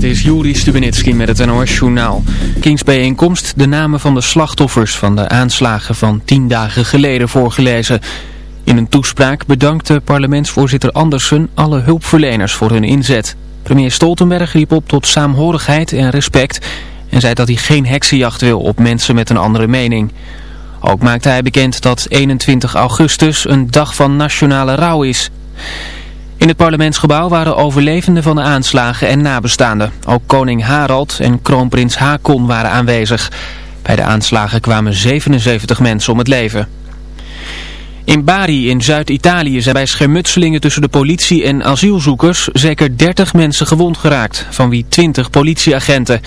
Dit is Juri Stubenitski met het NOS-journaal. Kingsbijeenkomst de namen van de slachtoffers van de aanslagen van tien dagen geleden voorgelezen. In een toespraak bedankte parlementsvoorzitter Andersen alle hulpverleners voor hun inzet. Premier Stoltenberg riep op tot saamhorigheid en respect en zei dat hij geen heksenjacht wil op mensen met een andere mening. Ook maakte hij bekend dat 21 augustus een dag van nationale rouw is. In het parlementsgebouw waren overlevenden van de aanslagen en nabestaanden. Ook koning Harald en kroonprins Hakon waren aanwezig. Bij de aanslagen kwamen 77 mensen om het leven. In Bari in Zuid-Italië zijn bij schermutselingen tussen de politie en asielzoekers zeker 30 mensen gewond geraakt, van wie 20 politieagenten.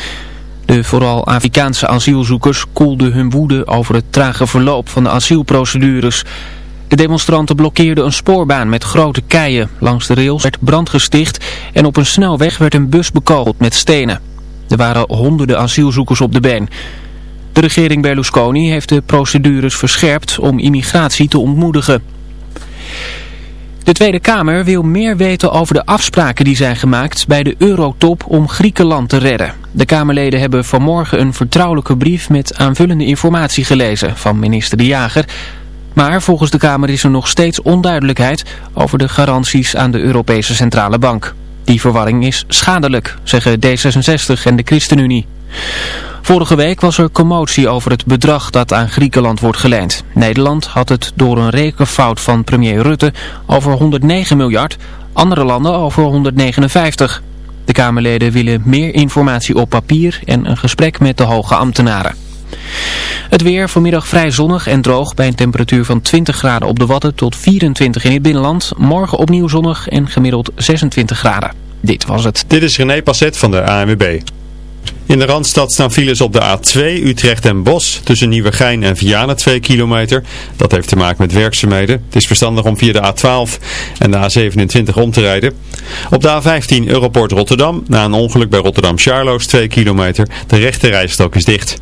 De vooral Afrikaanse asielzoekers koelden hun woede over het trage verloop van de asielprocedures. De demonstranten blokkeerden een spoorbaan met grote keien. Langs de rails werd brand gesticht en op een snelweg werd een bus bekogeld met stenen. Er waren honderden asielzoekers op de been. De regering Berlusconi heeft de procedures verscherpt om immigratie te ontmoedigen. De Tweede Kamer wil meer weten over de afspraken die zijn gemaakt bij de Eurotop om Griekenland te redden. De Kamerleden hebben vanmorgen een vertrouwelijke brief met aanvullende informatie gelezen van minister De Jager... Maar volgens de Kamer is er nog steeds onduidelijkheid over de garanties aan de Europese Centrale Bank. Die verwarring is schadelijk, zeggen D66 en de ChristenUnie. Vorige week was er commotie over het bedrag dat aan Griekenland wordt geleend. Nederland had het door een rekenfout van premier Rutte over 109 miljard, andere landen over 159. De Kamerleden willen meer informatie op papier en een gesprek met de hoge ambtenaren. Het weer vanmiddag vrij zonnig en droog bij een temperatuur van 20 graden op de Wadden tot 24 in het binnenland. Morgen opnieuw zonnig en gemiddeld 26 graden. Dit was het. Dit is René Passet van de ANWB. In de Randstad staan files op de A2 Utrecht en Bos tussen Nieuwegein en Vianen 2 kilometer. Dat heeft te maken met werkzaamheden. Het is verstandig om via de A12 en de A27 om te rijden. Op de A15 Europort Rotterdam na een ongeluk bij Rotterdam Charloes 2 kilometer. De rechte rijstrook is dicht.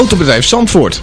Autobedrijf Zandvoort.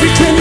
Every 20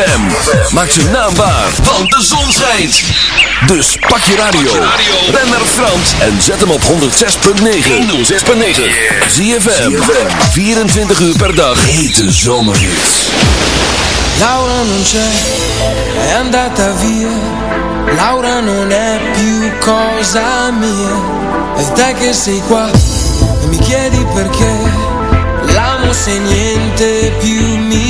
ZFM. Maak ze naambaar, want de zon schijnt. Dus pak je radio. Ben naar Frans en zet hem op 106.9. 106.9. ZFM. 24 uur per dag. Hete zomerhits. Laura non c'è, è andata via. Laura non è più cosa mia. E te che sei qua e mi chiedi perché. L'amo se niente più mi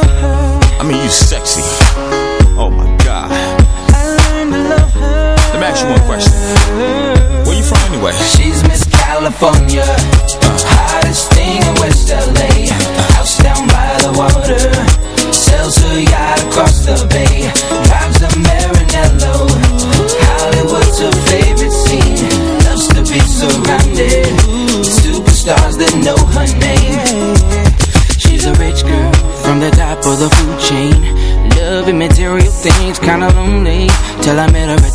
I mean, you sexy. Oh my god. Let me ask you one question. Where you from anyway? She's Miss California.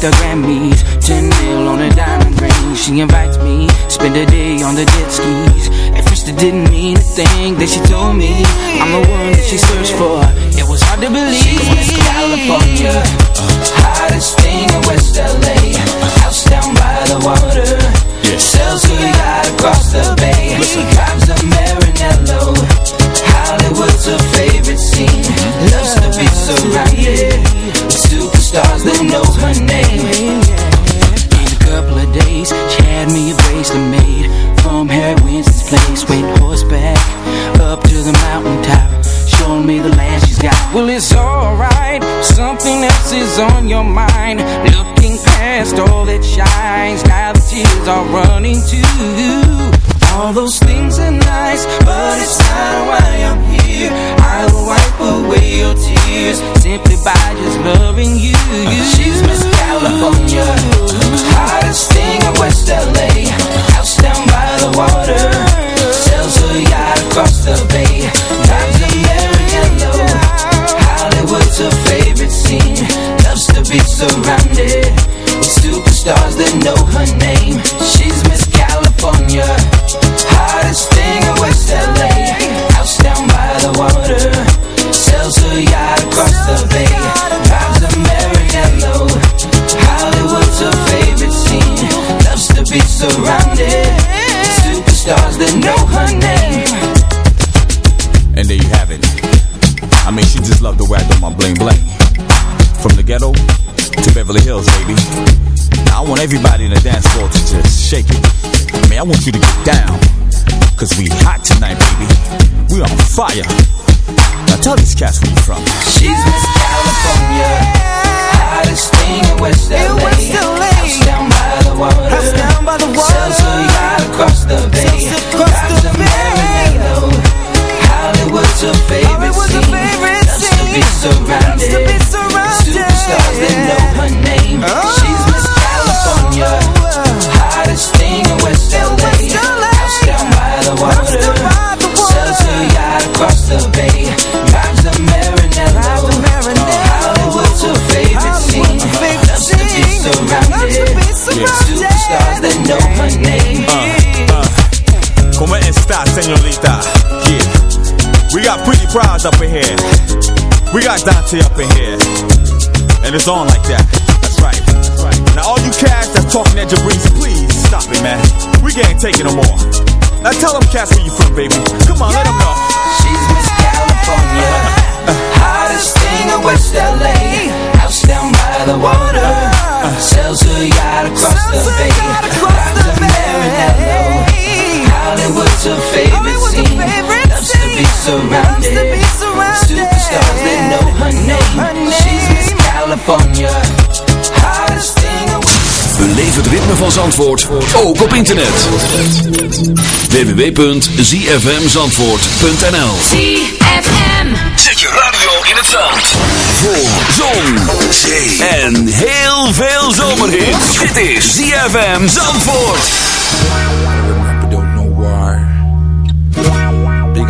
the Grammys. Ten mil on a diamond ring. She invites me, spend a day on the jet skis. At first it didn't mean a thing that she told me. I'm the one that she searched for. It was hard to believe. She was California, uh, hottest thing in West LA. eyes that knows her name. In a couple of days, she had me a bracelet made from Harry Winston's place. Went horseback up to the mountaintop, showing me the land she's got. Well, it's alright, something else is on your mind. Looking past all that shines, now the tears are running too all those things are nice, but it's not why I'm here. I will wipe away your tears simply by just loving you. you. She's Miss California, hottest want everybody in the dance floor to just shake it. I mean, I want you to get down. Cause we hot tonight, baby. We on fire. Now tell these cats where you from. She's Miss California, hottest thing in West LA. House down by the water, House down by the water. sells a yacht across the bay. Sells across Drives the a bay. Hollywood's her favorite Hollywood's scene. favorite Loves to be surrounded. Loves to be surrounded. Superstars that know her name. Oh. She's Miss California, hottest thing in West LA. West LA. House down by the water, down by the water. sells a yacht across the bay. Drives a Maranello. Drives a Maranello. Hollywood's her favorite scene. Hollywood's Loves to be surrounded. Loves to be surrounded. Superstars that know her uh, name. Uh, uh. Como esta, señorita? Yeah. We got pretty prize up in here. We got Dante up in here. And it's on like that. That's right. That's right. Now all you cats that's talking at Jabrice, please stop it, man. We can't take it no more. Now tell them cats where you from, baby. Come on, let them know. She's Miss California, hottest thing in West LA. House down by the water, sells a yacht across the bay. yacht across the a Maranello. bay. Hollywood's her favorite Hollywood's scene. favorite Loves scene. Loves to be surrounded. Het ritme van Zandvoort ook op internet. www.zfmzandvoort.nl ZFM. Zet je radio in het zand. Voor zon, zee en heel veel zomerhit. Dit is ZFM Zandvoort. don't know why. Big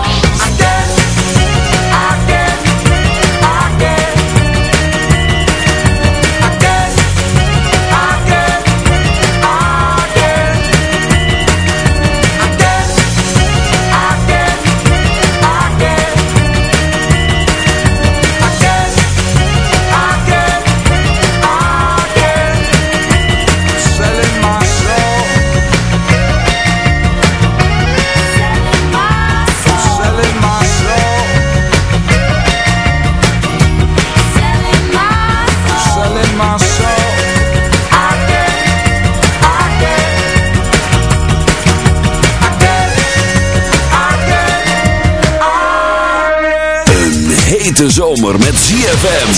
Hete zomer met ZFM.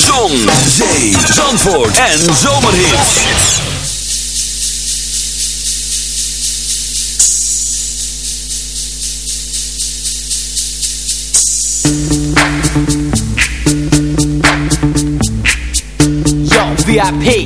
Zon, zee, zandvoort en zomerhits. Yo, VIP.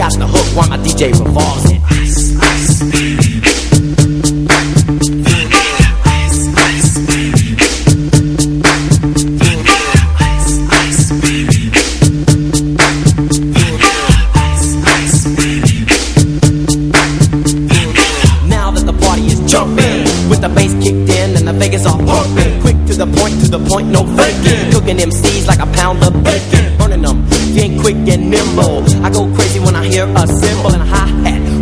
Out the hook while my DJ revolves it. Ice, ice, baby. Now that the party is jumping, with the bass kicked in and the Vegas all pumping. Quick to the point, to the point, no quick and nimble. I go crazy when I hear a cymbal and a hi hat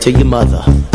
To your mother.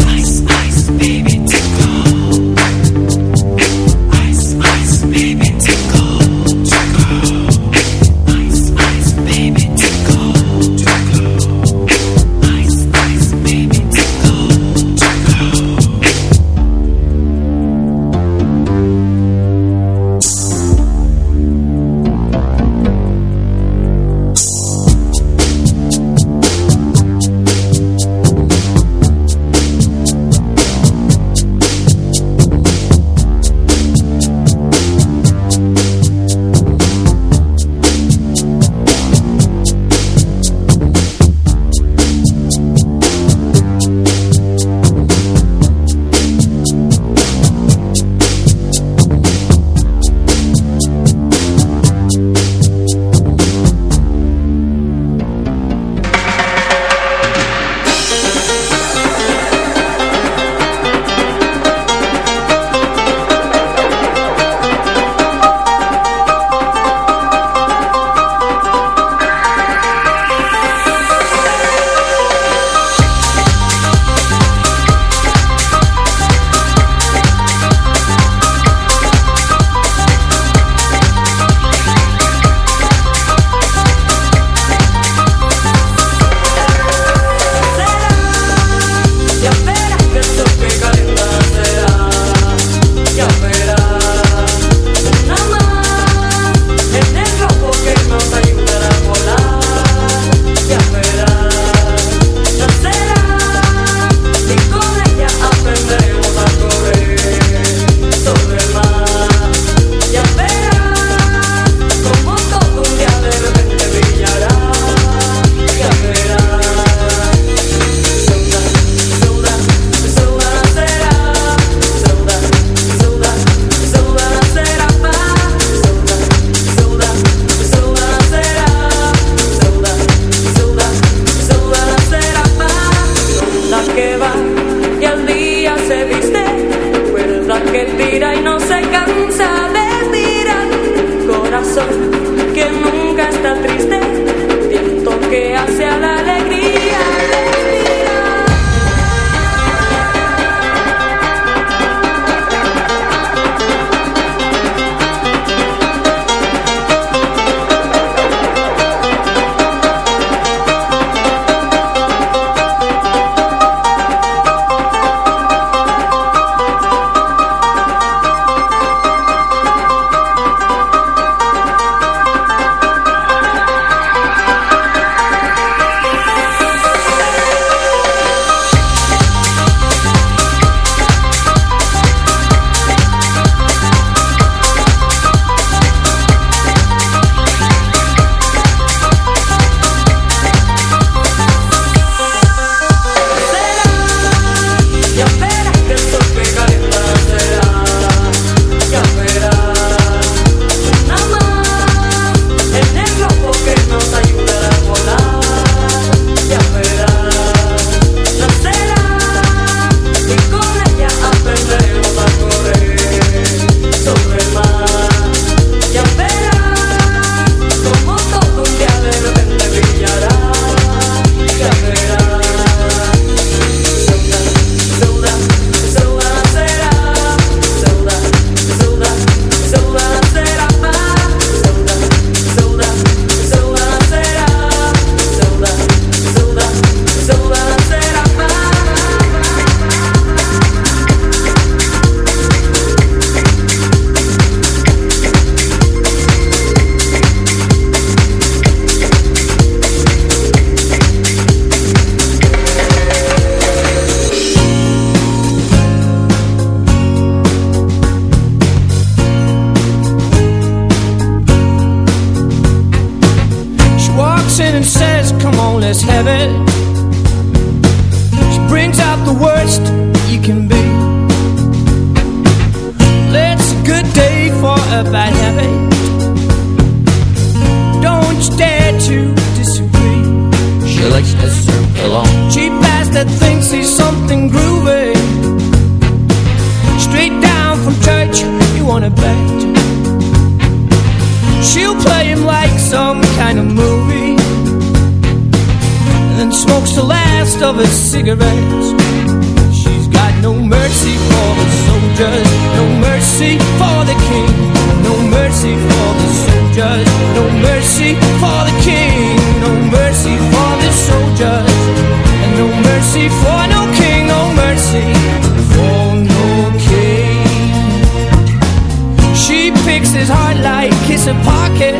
pocket.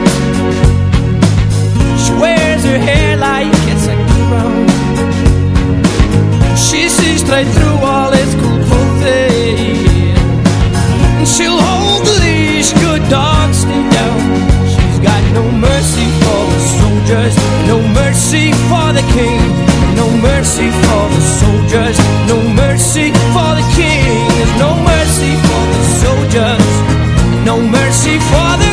She wears her hair like it's a crown. She sees straight through all its cool clothing. And she'll hold the leash, good dogs stay down. She's got no mercy for the soldiers, no mercy for the king. No mercy for the soldiers, no mercy for the king. There's no mercy for the soldiers, no mercy for the